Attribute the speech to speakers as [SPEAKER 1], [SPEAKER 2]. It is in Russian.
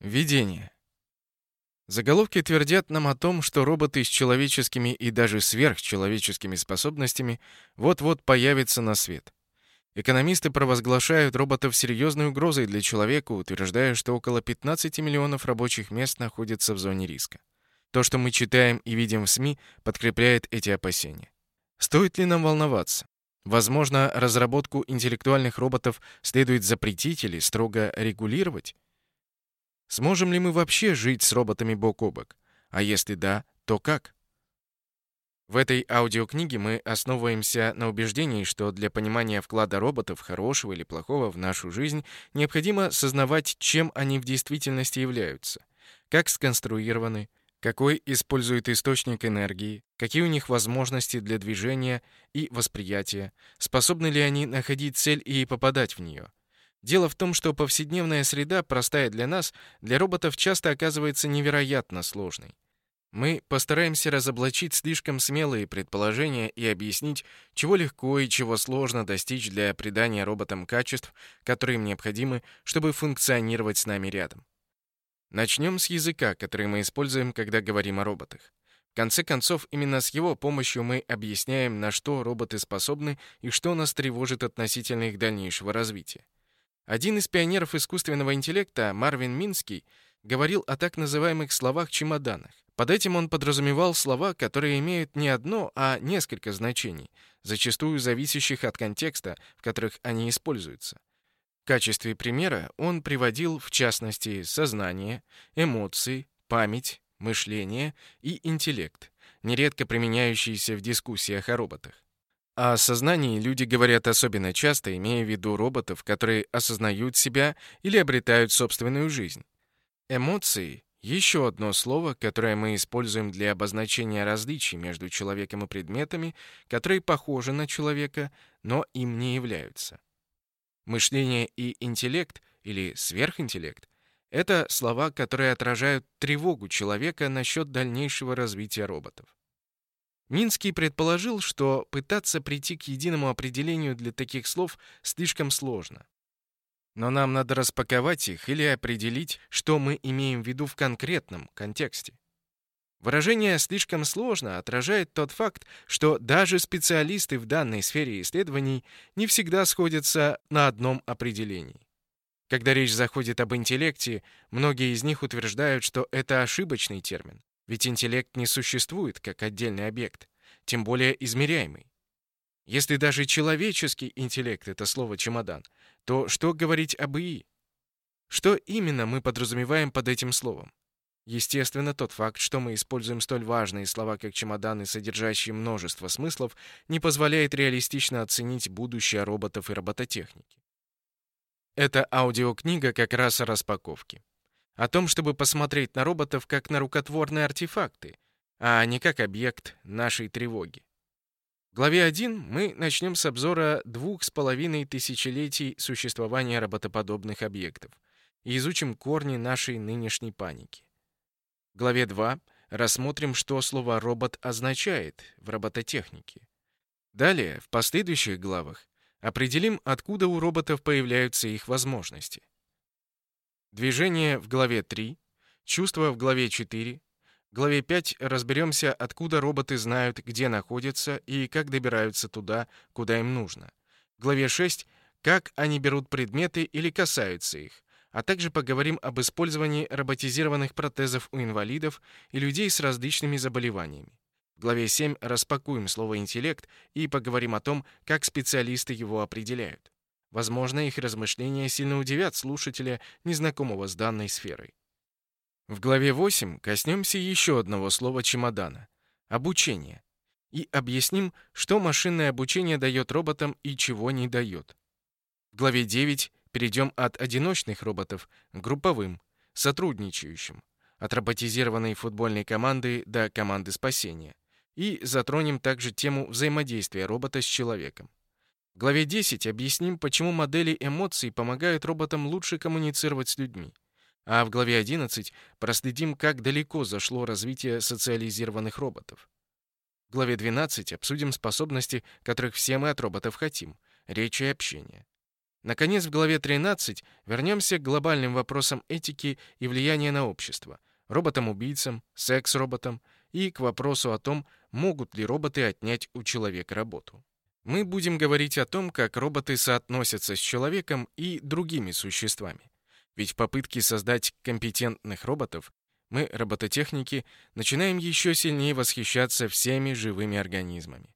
[SPEAKER 1] Введение. Заголовки твердят нам о том, что роботы с человеческими и даже сверхчеловеческими способностями вот-вот появятся на свет. Экономисты провозглашают роботов серьезной угрозой для человека, утверждая, что около 15 миллионов рабочих мест находятся в зоне риска. То, что мы читаем и видим в СМИ, подкрепляет эти опасения. Стоит ли нам волноваться? Возможно, разработку интеллектуальных роботов следует запретить или строго регулировать? Сможем ли мы вообще жить с роботами бок о бок? А если да, то как? В этой аудиокниге мы основываемся на убеждении, что для понимания вклада роботов, хорошего или плохого, в нашу жизнь, необходимо сознавать, чем они в действительности являются, как сконструированы, какой используют источник энергии, какие у них возможности для движения и восприятия, способны ли они находить цель и попадать в нее. Дело в том, что повседневная среда, простая для нас, для роботов часто оказывается невероятно сложной. Мы постараемся разоблачить слишком смелые предположения и объяснить, чего легко и чего сложно достичь для придания роботам качеств, которые им необходимы, чтобы функционировать с нами рядом. Начнем с языка, который мы используем, когда говорим о роботах. В конце концов, именно с его помощью мы объясняем, на что роботы способны и что нас тревожит относительно их дальнейшего развития. Один из пионеров искусственного интеллекта, Марвин Минский, говорил о так называемых словах-чемоданах. Под этим он подразумевал слова, которые имеют не одно, а несколько значений, зачастую зависящих от контекста, в которых они используются. В качестве примера он приводил, в частности, сознание, эмоции, память, мышление и интеллект, нередко применяющиеся в дискуссиях о роботах. О сознании люди говорят особенно часто, имея в виду роботов, которые осознают себя или обретают собственную жизнь. Эмоции — еще одно слово, которое мы используем для обозначения различий между человеком и предметами, которые похожи на человека, но им не являются. Мышление и интеллект, или сверхинтеллект, это слова, которые отражают тревогу человека насчет дальнейшего развития роботов. Минский предположил, что пытаться прийти к единому определению для таких слов слишком сложно. Но нам надо распаковать их или определить, что мы имеем в виду в конкретном контексте. Выражение «слишком сложно» отражает тот факт, что даже специалисты в данной сфере исследований не всегда сходятся на одном определении. Когда речь заходит об интеллекте, многие из них утверждают, что это ошибочный термин. Ведь интеллект не существует как отдельный объект, тем более измеряемый. Если даже человеческий интеллект — это слово «чемодан», то что говорить об ИИ? Что именно мы подразумеваем под этим словом? Естественно, тот факт, что мы используем столь важные слова, как чемоданы, содержащие множество смыслов, не позволяет реалистично оценить будущее роботов и робототехники. Эта аудиокнига как раз о распаковке о том, чтобы посмотреть на роботов как на рукотворные артефакты, а не как объект нашей тревоги. В главе 1 мы начнем с обзора двух с половиной тысячелетий существования роботоподобных объектов и изучим корни нашей нынешней паники. В главе 2 рассмотрим, что слово «робот» означает в робототехнике. Далее, в последующих главах, определим, откуда у роботов появляются их возможности. Движение в главе 3, чувства в главе 4. В главе 5 разберемся, откуда роботы знают, где находятся и как добираются туда, куда им нужно. В главе 6 как они берут предметы или касаются их, а также поговорим об использовании роботизированных протезов у инвалидов и людей с различными заболеваниями. В главе 7 распакуем слово «интеллект» и поговорим о том, как специалисты его определяют. Возможно, их размышления сильно удивят слушателя, незнакомого с данной сферой. В главе 8 коснемся еще одного слова чемодана — обучение. И объясним, что машинное обучение дает роботам и чего не дает. В главе 9 перейдем от одиночных роботов к групповым, сотрудничающим, от роботизированной футбольной команды до команды спасения. И затронем также тему взаимодействия робота с человеком. В главе 10 объясним, почему модели эмоций помогают роботам лучше коммуницировать с людьми. А в главе 11 проследим, как далеко зашло развитие социализированных роботов. В главе 12 обсудим способности, которых все мы от роботов хотим — речь и общение. Наконец, в главе 13 вернемся к глобальным вопросам этики и влияния на общество, роботам-убийцам, секс-роботам и к вопросу о том, могут ли роботы отнять у человека работу. Мы будем говорить о том, как роботы соотносятся с человеком и другими существами. Ведь в попытке создать компетентных роботов мы, робототехники, начинаем еще сильнее восхищаться всеми живыми организмами.